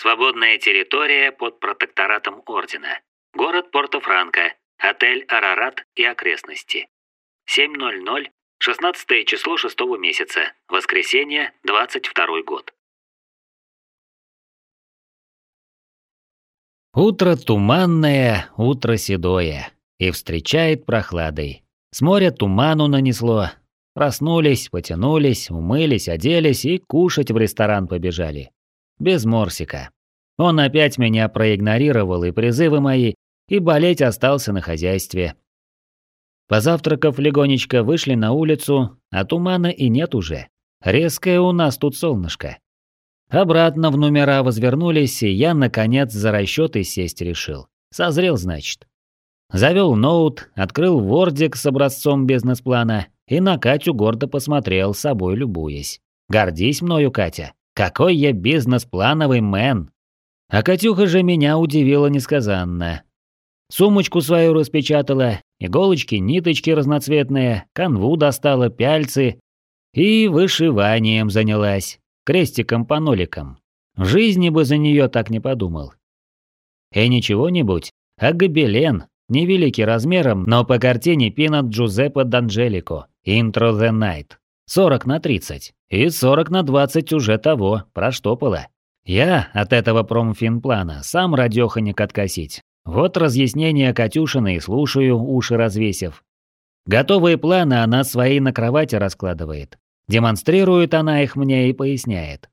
Свободная территория под протекторатом Ордена. Город Порто-Франко. Отель «Арарат» и окрестности. 7.00. 16 число 6 месяца. Воскресенье, 22 год. Утро туманное, утро седое. И встречает прохладой. С моря туману нанесло. Проснулись, потянулись, умылись, оделись и кушать в ресторан побежали. Без Морсика. Он опять меня проигнорировал и призывы мои, и болеть остался на хозяйстве. Позавтракав легонечко, вышли на улицу, а тумана и нет уже. Резкое у нас тут солнышко. Обратно в номера возвернулись, и я, наконец, за расчеты сесть решил. Созрел, значит. Завел ноут, открыл вордик с образцом бизнес-плана и на Катю гордо посмотрел, собой любуясь. Гордись мною, Катя. Какой я бизнес-плановый мэн. А Катюха же меня удивила несказанно. Сумочку свою распечатала, иголочки, ниточки разноцветные, канву достала, пяльцы и вышиванием занялась, крестиком по ноликам. В жизни бы за нее так не подумал. И ничего-нибудь, а гобелен, невеликий размером, но по картине Пинат Джузеппе D'Анджелико, Intro the Night. 40 на 30. И 40 на 20 уже того, проштопало. Я от этого промфинплана сам радёханик откосить. Вот разъяснения Катюшины слушаю, уши развесив. Готовые планы она свои на кровати раскладывает. Демонстрирует она их мне и поясняет.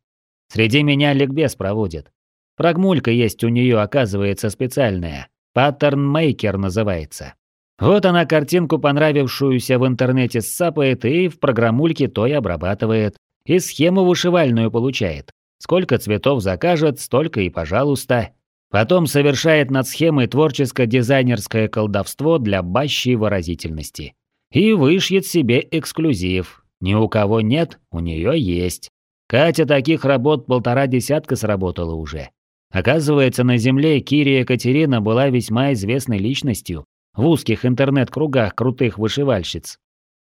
Среди меня ликбез проводит. Програмулька есть у нее, оказывается, специальная. Pattern Maker называется. Вот она картинку, понравившуюся в интернете, сцапает и в программульке той обрабатывает. И схему вышивальную получает. Сколько цветов закажет, столько и пожалуйста. Потом совершает над схемой творческо-дизайнерское колдовство для бащей выразительности. И вышьет себе эксклюзив. Ни у кого нет, у нее есть. Катя таких работ полтора десятка сработала уже. Оказывается, на Земле Кирия Катерина была весьма известной личностью в узких интернет-кругах крутых вышивальщиц.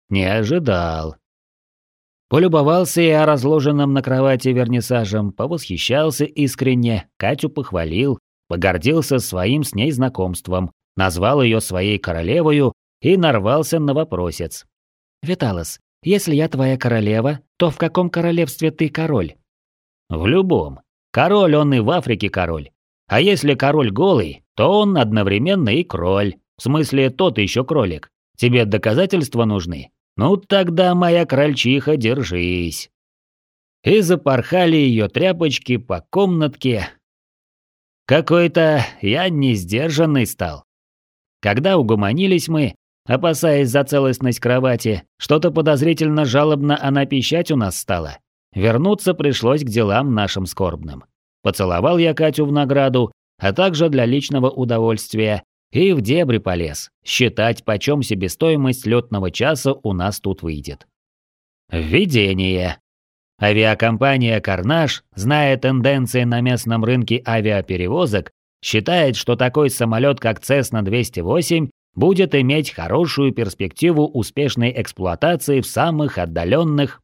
Не ожидал. Полюбовался я разложенным на кровати вернисажем, повосхищался искренне, Катю похвалил, погордился своим с ней знакомством, назвал ее своей королевою и нарвался на вопросец. «Виталос, если я твоя королева, то в каком королевстве ты король?» «В любом. Король он и в Африке король. А если король голый, то он одновременно и кроль. В смысле, тот еще кролик. Тебе доказательства нужны? Ну тогда, моя крольчиха, держись. И запорхали ее тряпочки по комнатке. Какой-то я не сдержанный стал. Когда угомонились мы, опасаясь за целостность кровати, что-то подозрительно жалобно она пищать у нас стала. Вернуться пришлось к делам нашим скорбным. Поцеловал я Катю в награду, а также для личного удовольствия и в дебри полез, считать, почем себестоимость летного часа у нас тут выйдет. Введение. Авиакомпания «Карнаж», зная тенденции на местном рынке авиаперевозок, считает, что такой самолет, как Cessna-208, будет иметь хорошую перспективу успешной эксплуатации в самых отдаленных.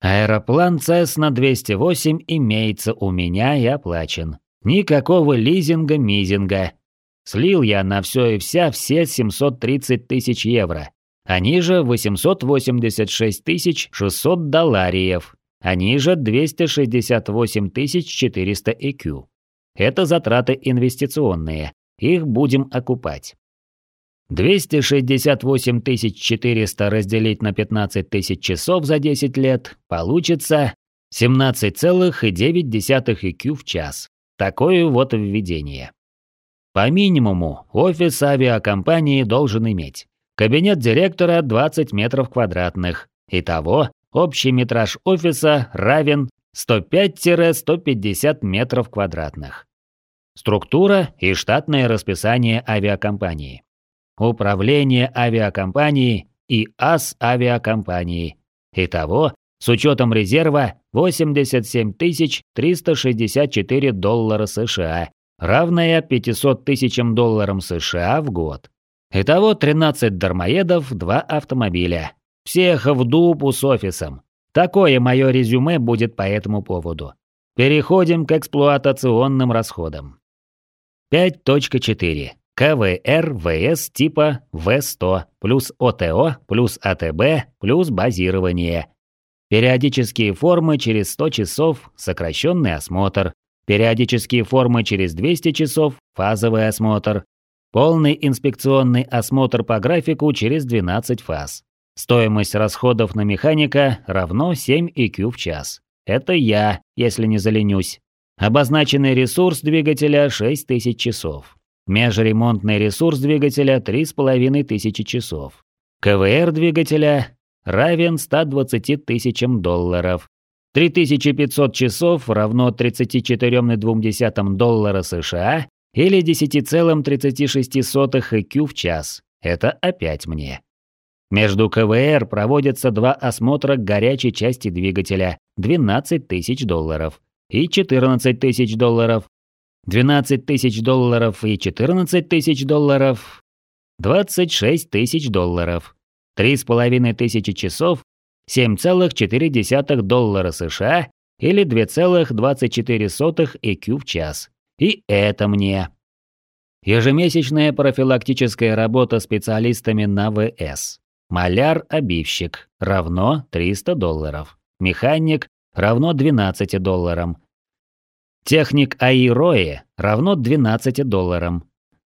Аэроплан Cessna-208 имеется у меня и оплачен. Никакого лизинга-мизинга, Слил я на все и вся все 730 тысяч евро. Они же 886 600 доллариев. Они же 268 400 EQ. Это затраты инвестиционные. Их будем окупать. 268 400 разделить на 15 тысяч часов за 10 лет получится 17,9 EQ в час. Такое вот введение. По минимуму офис авиакомпании должен иметь. Кабинет директора 20 метров квадратных. Итого, общий метраж офиса равен 105-150 метров квадратных. Структура и штатное расписание авиакомпании. Управление авиакомпанией и ас авиакомпании. Итого, с учетом резерва 87 364 доллара США равная 500 тысячам долларам США в год. Итого 13 дармоедов, 2 автомобиля. Всех в дупу с офисом. Такое мое резюме будет по этому поводу. Переходим к эксплуатационным расходам. 5.4. КВР ВС типа В100 плюс ОТО плюс АТБ плюс базирование. Периодические формы через 100 часов, сокращенный осмотр. Периодические формы через 200 часов, фазовый осмотр. Полный инспекционный осмотр по графику через 12 фаз. Стоимость расходов на механика равно 7 ИК в час. Это я, если не заленюсь. Обозначенный ресурс двигателя 6000 часов. Межремонтный ресурс двигателя 3500 часов. КВР двигателя равен 120 тысячам долларов. 3500 часов равно 34,2 доллара США или 10,36 ЭКЮ в час. Это опять мне. Между КВР проводятся два осмотра горячей части двигателя – 12 тысяч долларов и 14 тысяч долларов. 12 тысяч долларов и 14 тысяч долларов – 26 тысяч долларов. 3,5 тысячи часов – 7,4 доллара США или 2,24 ЭКЮ в час. И это мне. Ежемесячная профилактическая работа специалистами на ВС. Маляр-обивщик равно 300 долларов. Механик равно 12 долларам. Техник АИРОИ равно 12 долларам.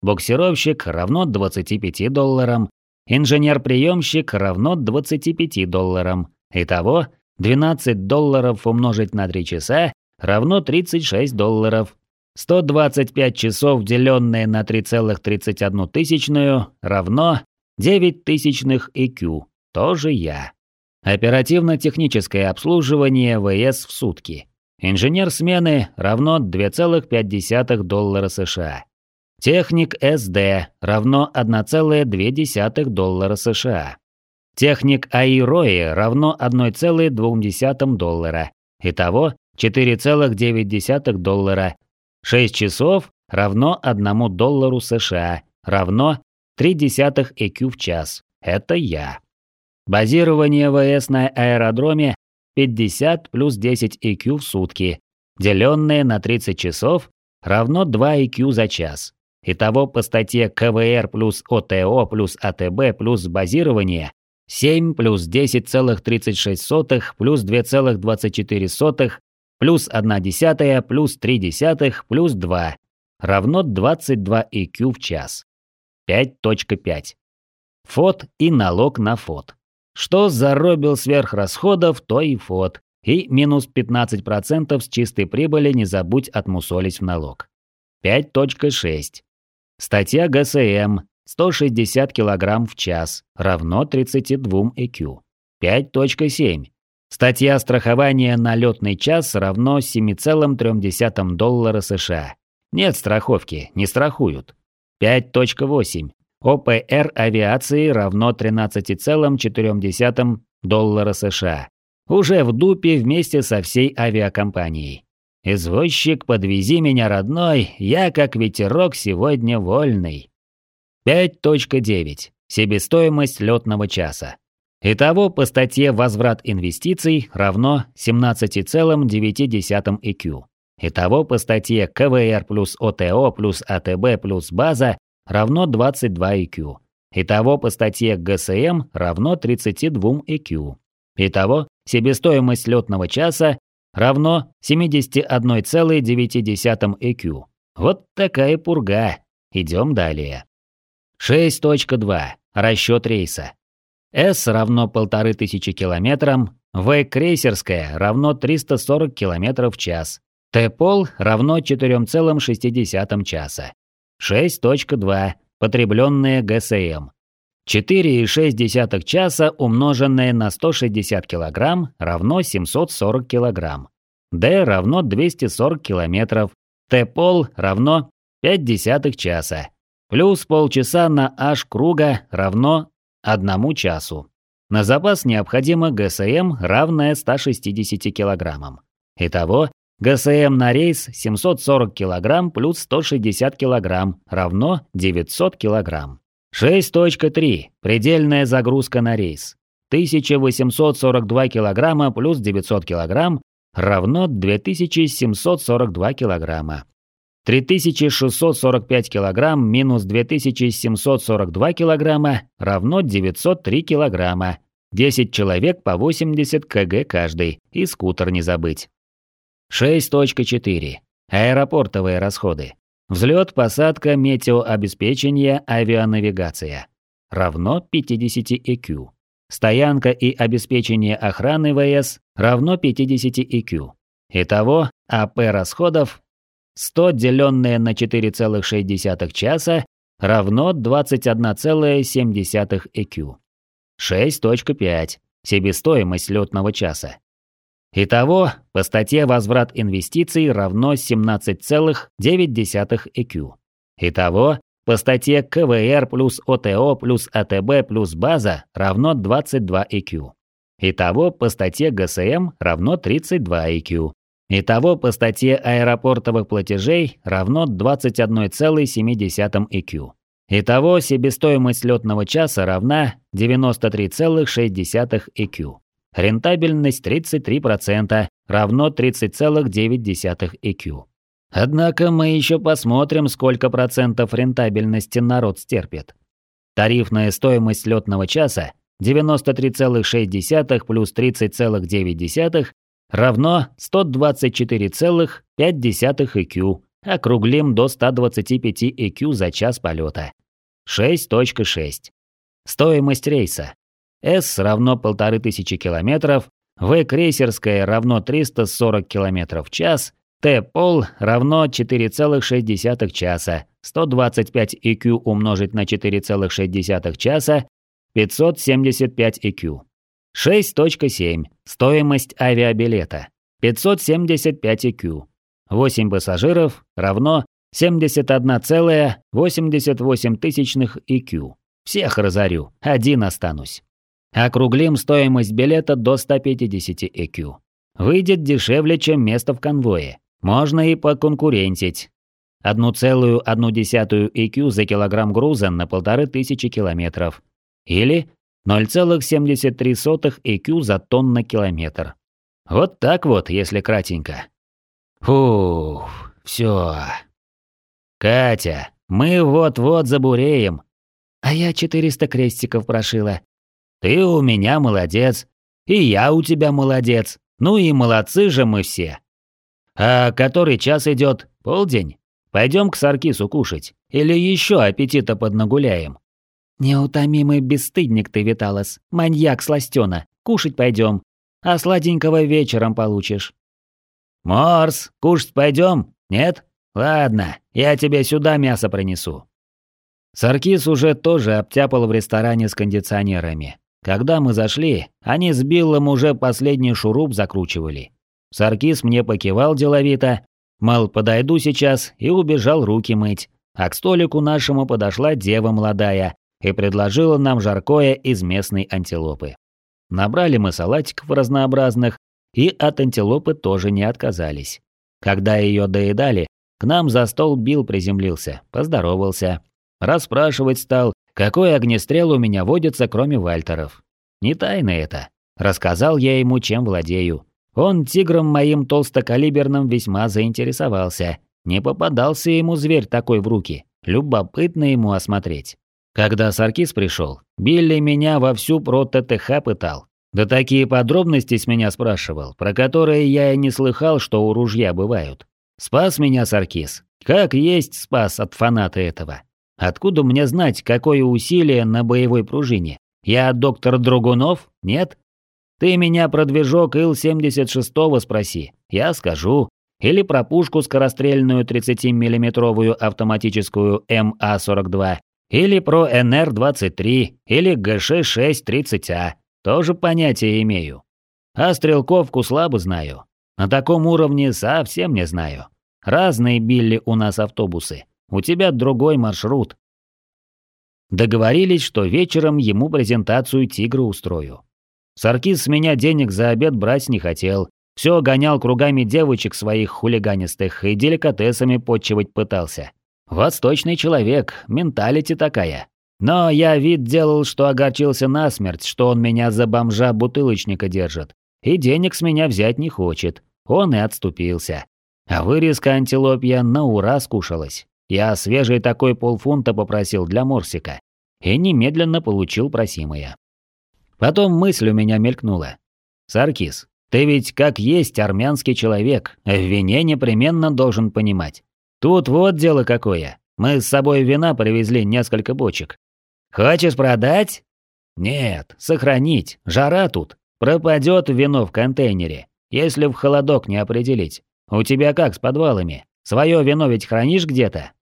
Буксировщик равно 25 долларам. Инженер-приемщик равно 25 долларам. Итого 12 долларов умножить на 3 часа равно 36 долларов. 125 часов, деленные на 3,31 равно 9 тысячных IQ, тоже я. Оперативно-техническое обслуживание ВС в сутки. Инженер смены равно 2,5 доллара США. Техник СД равно 1,2 доллара США. Техник АИРОИ равно 1,2 доллара. Итого 4,9 доллара. 6 часов равно 1 доллару США, равно Три десятых ЭКЮ в час. Это я. Базирование ВС на аэродроме 50 плюс 10 ЭКЮ в сутки, деленное на 30 часов, равно 2 ЭКЮ за час. Итого по статье КВР плюс ОТО плюс АТБ плюс базирование 7 плюс 10,36 плюс 2,24 плюс 1 десятая плюс 3 десятых плюс 2 равно 22 ЭКЮ в час. 5.5. ФОД и налог на ФОД. Что заробил сверхрасходов, то и ФОД. И минус 15% с чистой прибыли не забудь отмусолить в налог. 5.6. Статья ГСМ 160 кг в час равно 32 ЭКЮ. 5.7. Статья страхования на летный час равно 7,3 доллара США. Нет страховки, не страхуют. 5.8. ОПР авиации равно 13,4 доллара США. Уже в дупе вместе со всей авиакомпанией. «Извозчик, подвези меня, родной, я как ветерок сегодня вольный». 5.9. Себестоимость летного часа. Итого по статье «Возврат инвестиций» равно 17,9 ИК. Итого по статье КВР плюс ОТО плюс АТБ плюс база равно 22 IQ. Итого по статье ГСМ равно 32 IQ. Итого себестоимость летного часа равно 71,9 IQ. Вот такая пурга. Идем далее. 6.2. Расчет рейса. S равно 1500 километрам, В крейсерская равно 340 км в час, Т-пол равно 4,6 часа. 6.2. Потребленные ГСМ. 4,6 часа умноженное на 160 кг равно 740 кг. D равно 240 км. Т-пол равно 5 десятых часа. Плюс полчаса на h круга равно 1 часу. На запас необходимо ГСМ, равное 160 кг. Итого ГСМ на рейс 740 кг плюс 160 кг равно 900 кг. 6.3. Предельная загрузка на рейс. 1842 кг плюс 900 кг равно 2742 килограмма. 3645 килограмм минус 2742 килограмма равно 903 килограмма. 10 человек по 80 кг каждый, и скутер не забыть. 6.4. Аэропортовые расходы. Взлет, посадка, метеообеспечение, авианавигация. Равно 50 EQ. Стоянка и обеспечение охраны ВС равно 50 EQ. Итого АП расходов 100 деленное на 4,6 часа равно 21,7 EQ. 6.5. Себестоимость летного часа. Итого, по статье «Возврат инвестиций» равно 17,9 EQ. Итого, по статье КВР плюс ОТО плюс АТБ плюс база равно 22 EQ. Итого, по статье ГСМ равно 32 EQ. Итого, по статье аэропортовых платежей равно 21,7 EQ. Итого, себестоимость летного часа равна 93,6 EQ. Рентабельность 33%, равно 30,9 EQ. Однако мы еще посмотрим, сколько процентов рентабельности народ стерпит. Тарифная стоимость летного часа 93,6 плюс 30,9 равно 124,5 EQ, округлим до 125 EQ за час полета. 6.6. Стоимость рейса S равно 1500 километров, В крейсерская равно 340 километров в час, Т пол равно 4,6 часа, 125 EQ умножить на 4,6 часа, 575 EQ. 6.7. Стоимость авиабилета. 575 EQ. 8 пассажиров равно 71,88 EQ. Всех разорю, один останусь. Округлим стоимость билета до 150 EQ. Выйдет дешевле, чем место в конвое. Можно и поконкурентить. 1,1 EQ за килограмм груза на полторы тысячи километров. Или 0,73 EQ за тонн на километр. Вот так вот, если кратенько. Фух, все. Катя, мы вот-вот забуреем. А я 400 крестиков прошила. Ты у меня молодец. И я у тебя молодец. Ну и молодцы же мы все. А который час идет? Полдень? Пойдем к Саркису кушать. Или еще аппетита поднагуляем. Неутомимый бесстыдник ты, Виталос. Маньяк сластена. Кушать пойдем. А сладенького вечером получишь. Морс, кушать пойдем? Нет? Ладно, я тебе сюда мясо принесу. Саркис уже тоже обтяпал в ресторане с кондиционерами. Когда мы зашли, они с Биллом уже последний шуруп закручивали. Саркис мне покивал деловито, мол, подойду сейчас, и убежал руки мыть. А к столику нашему подошла дева молодая и предложила нам жаркое из местной антилопы. Набрали мы салатиков разнообразных, и от антилопы тоже не отказались. Когда ее доедали, к нам за стол Билл приземлился, поздоровался. Расспрашивать стал, какой огнестрел у меня водится, кроме Вальтеров. Не тайна это. Рассказал я ему, чем владею. Он тигром моим толстокалиберным весьма заинтересовался. Не попадался ему зверь такой в руки. Любопытно ему осмотреть. Когда Саркис пришел, Билли меня вовсю про ТТХ пытал. Да такие подробности с меня спрашивал, про которые я и не слыхал, что у ружья бывают. Спас меня Саркис. Как есть спас от фаната этого. Откуда мне знать, какое усилие на боевой пружине? Я доктор Другунов? Нет? Ты меня про движок Ил-76 спроси, я скажу. Или про пушку скорострельную 30-миллиметровую автоматическую МА-42. Или про НР-23. Или ГШ-630А. Тоже понятия имею. А стрелковку слабо знаю. На таком уровне совсем не знаю. Разные били у нас автобусы. У тебя другой маршрут. Договорились, что вечером ему презентацию тигра устрою. Саркис с меня денег за обед брать не хотел. Все гонял кругами девочек своих хулиганистых и деликатесами подчивать пытался. Восточный человек, менталити такая. Но я вид делал, что огорчился насмерть, что он меня за бомжа-бутылочника держит. И денег с меня взять не хочет. он и отступился. А вырезка антилопья на ура скушалась. Я свежий такой полфунта попросил для Морсика. И немедленно получил просимое. Потом мысль у меня мелькнула. «Саркис, ты ведь как есть армянский человек, в вине непременно должен понимать. Тут вот дело какое. Мы с собой вина привезли несколько бочек. Хочешь продать? Нет, сохранить. Жара тут. Пропадет вино в контейнере, если в холодок не определить. У тебя как с подвалами? Свое вино ведь хранишь где-то?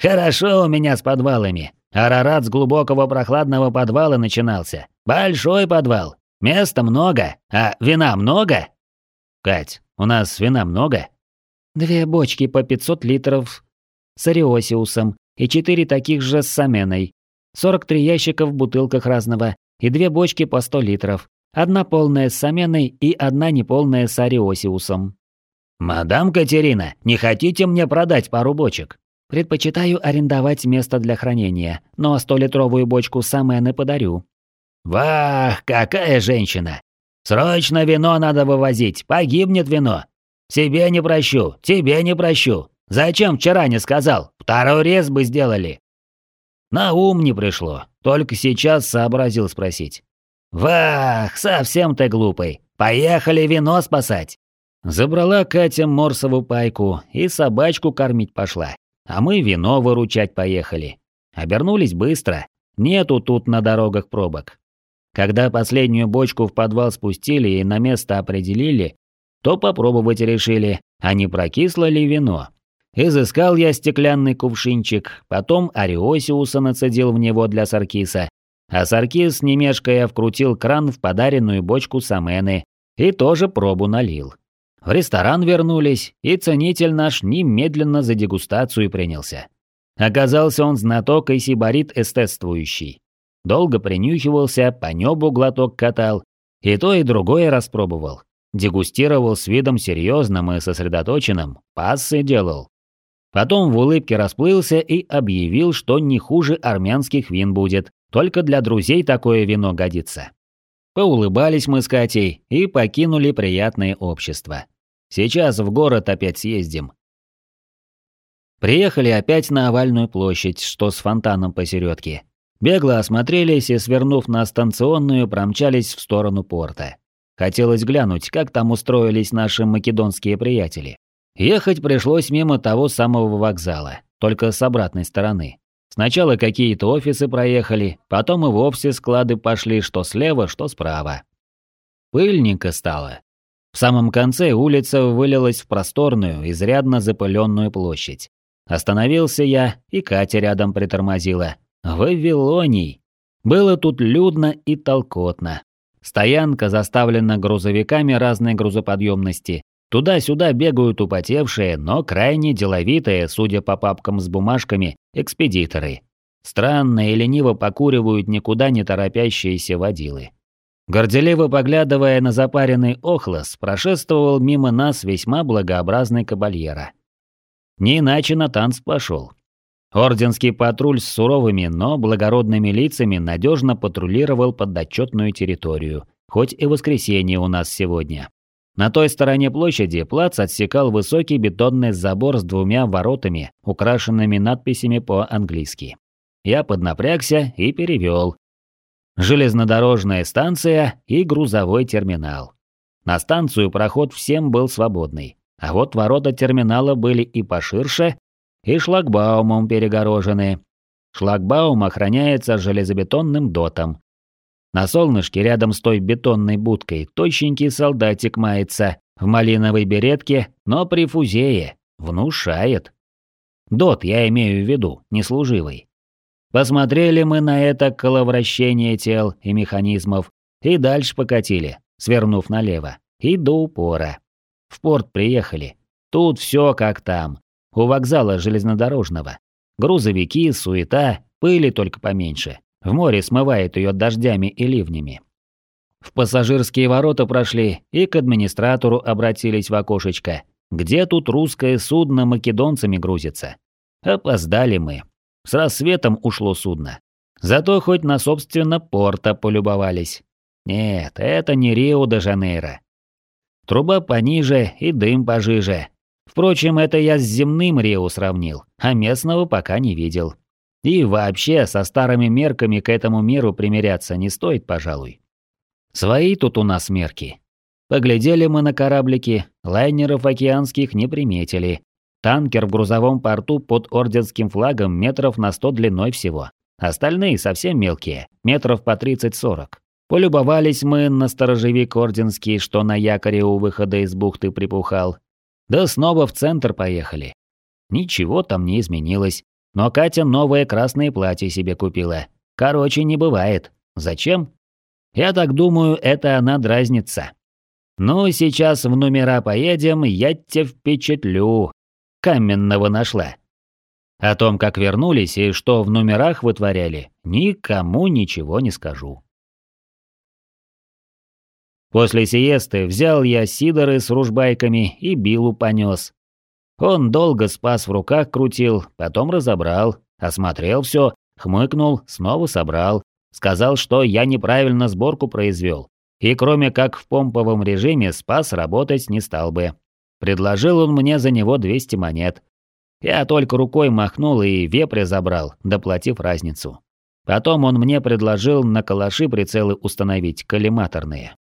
Хорошо у меня с подвалами. Арарат с глубокого прохладного подвала начинался. Большой подвал. Места много, а вина много? Кать, у нас вина много? Две бочки по 500 литров с ариосиусом и четыре таких же с саменой. 43 ящика в бутылках разного и две бочки по 100 литров. Одна полная с саменой и одна неполная с ариосиусом. «Мадам Катерина, не хотите мне продать пару бочек?» «Предпочитаю арендовать место для хранения, но 100-литровую бочку самены подарю». «Вах, какая женщина! Срочно вино надо вывозить, погибнет вино. Себе не прощу, тебе не прощу. Зачем вчера не сказал? Второй рез бы сделали». На ум не пришло, только сейчас сообразил спросить. «Вах, совсем ты глупый. Поехали вино спасать!» Забрала Катя Морсову пайку и собачку кормить пошла. А мы вино выручать поехали. Обернулись быстро. Нету тут на дорогах пробок. Когда последнюю бочку в подвал спустили и на место определили, то попробовать решили, а не прокисло ли вино. Изыскал я стеклянный кувшинчик, потом Ариосиуса нацедил в него для Саркиса, а Саркис, не мешкая, вкрутил кран в подаренную бочку самены и тоже пробу налил. В ресторан вернулись, и ценитель наш немедленно за дегустацию принялся. Оказался он знаток и сибарит эстетствующий. Долго принюхивался, по небу глоток катал, и то и другое распробовал. Дегустировал с видом серьезным и сосредоточенным, пассы делал. Потом в улыбке расплылся и объявил, что не хуже армянских вин будет, только для друзей такое вино годится. Поулыбались мы с Катей и покинули приятное общество. Сейчас в город опять съездим. Приехали опять на овальную площадь, что с фонтаном посередке. Бегло осмотрелись и, свернув на станционную, промчались в сторону порта. Хотелось глянуть, как там устроились наши македонские приятели. Ехать пришлось мимо того самого вокзала, только с обратной стороны. Сначала какие-то офисы проехали, потом и вовсе склады пошли что слева, что справа. Пыльненько стало. В самом конце улица вылилась в просторную, изрядно запыленную площадь. Остановился я, и Катя рядом притормозила. Вавилоний! Было тут людно и толкотно. Стоянка заставлена грузовиками разной грузоподъемности. Туда-сюда бегают употевшие, но крайне деловитые, судя по папкам с бумажками, экспедиторы. Странно и лениво покуривают никуда не торопящиеся водилы. Горделиво поглядывая на запаренный охлос, прошествовал мимо нас весьма благообразный кабальера. Не иначе на танц пошел. Орденский патруль с суровыми, но благородными лицами надежно патрулировал подотчетную территорию, хоть и воскресенье у нас сегодня. На той стороне площади плац отсекал высокий бетонный забор с двумя воротами, украшенными надписями по-английски. Я поднапрягся и перевел. Железнодорожная станция и грузовой терминал. На станцию проход всем был свободный, а вот ворота терминала были и поширше, и шлагбаумом перегорожены. Шлагбаум охраняется железобетонным дотом. На солнышке рядом с той бетонной будкой тощенький солдатик мается в малиновой беретке, но при фузее. Внушает. Дот я имею в виду, не служивый. Посмотрели мы на это коловращение тел и механизмов и дальше покатили, свернув налево, и до упора. В порт приехали. Тут все как там у вокзала железнодорожного. Грузовики, суета, пыли только поменьше. В море смывает ее дождями и ливнями. В пассажирские ворота прошли и к администратору обратились в окошечко. Где тут русское судно македонцами грузится? Опоздали мы. С рассветом ушло судно. Зато хоть на собственно порта полюбовались. Нет, это не Рио-де-Жанейро. Труба пониже и дым пожиже. Впрочем, это я с земным Рио сравнил, а местного пока не видел. И вообще, со старыми мерками к этому миру примиряться не стоит, пожалуй. Свои тут у нас мерки. Поглядели мы на кораблики, лайнеров океанских не приметили. Танкер в грузовом порту под орденским флагом метров на сто длиной всего. Остальные совсем мелкие, метров по 30-40. Полюбовались мы на сторожевик орденский, что на якоре у выхода из бухты припухал. Да снова в центр поехали. Ничего там не изменилось. Но Катя новое красное платье себе купила. Короче, не бывает. Зачем? Я так думаю, это она дразнится. Ну, сейчас в номера поедем, я тебя впечатлю. Каменного нашла. О том, как вернулись и что в номерах вытворяли, никому ничего не скажу. После сиесты взял я сидоры с ружбайками и Билу понес. Он долго спас в руках крутил, потом разобрал, осмотрел все, хмыкнул, снова собрал. Сказал, что я неправильно сборку произвел. И кроме как в помповом режиме спас работать не стал бы. Предложил он мне за него 200 монет. Я только рукой махнул и вепря забрал, доплатив разницу. Потом он мне предложил на калаши прицелы установить, коллиматорные.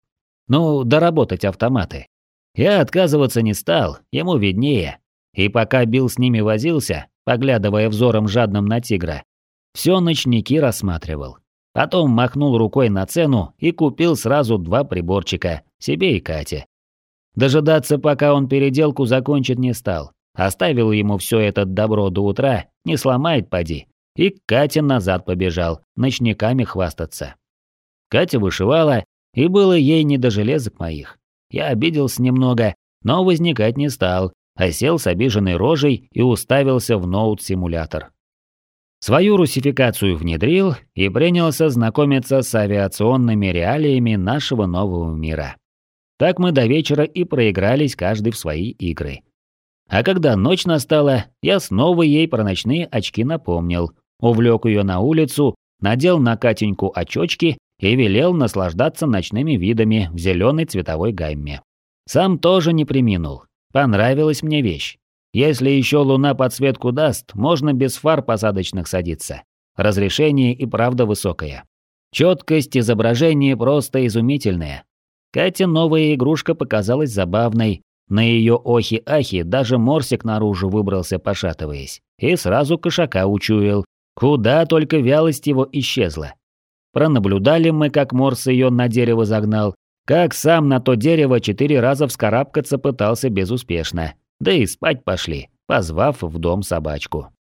Ну, доработать автоматы. Я отказываться не стал, ему виднее. И пока Билл с ними возился, поглядывая взором жадным на тигра, все ночники рассматривал. Потом махнул рукой на цену и купил сразу два приборчика, себе и Кате. Дожидаться, пока он переделку закончит, не стал. Оставил ему все это добро до утра, не сломает поди. И к Кате назад побежал, ночниками хвастаться. Катя вышивала, и было ей не до железок моих. Я обиделся немного, но возникать не стал, а сел с обиженной рожей и уставился в ноут-симулятор. Свою русификацию внедрил и принялся знакомиться с авиационными реалиями нашего нового мира. Так мы до вечера и проигрались каждый в свои игры. А когда ночь настала, я снова ей про ночные очки напомнил, увлек ее на улицу, надел на Катеньку очочки и велел наслаждаться ночными видами в зеленой цветовой гамме. Сам тоже не приминул. Понравилась мне вещь. Если еще луна подсветку даст, можно без фар посадочных садиться. Разрешение и правда высокое. Четкость изображения просто изумительная. Кате новая игрушка показалась забавной. На ее охи-ахи даже морсик наружу выбрался, пошатываясь. И сразу кошака учуял. Куда только вялость его исчезла. Пронаблюдали мы, как Морс ее на дерево загнал, как сам на то дерево четыре раза вскарабкаться пытался безуспешно. Да и спать пошли, позвав в дом собачку.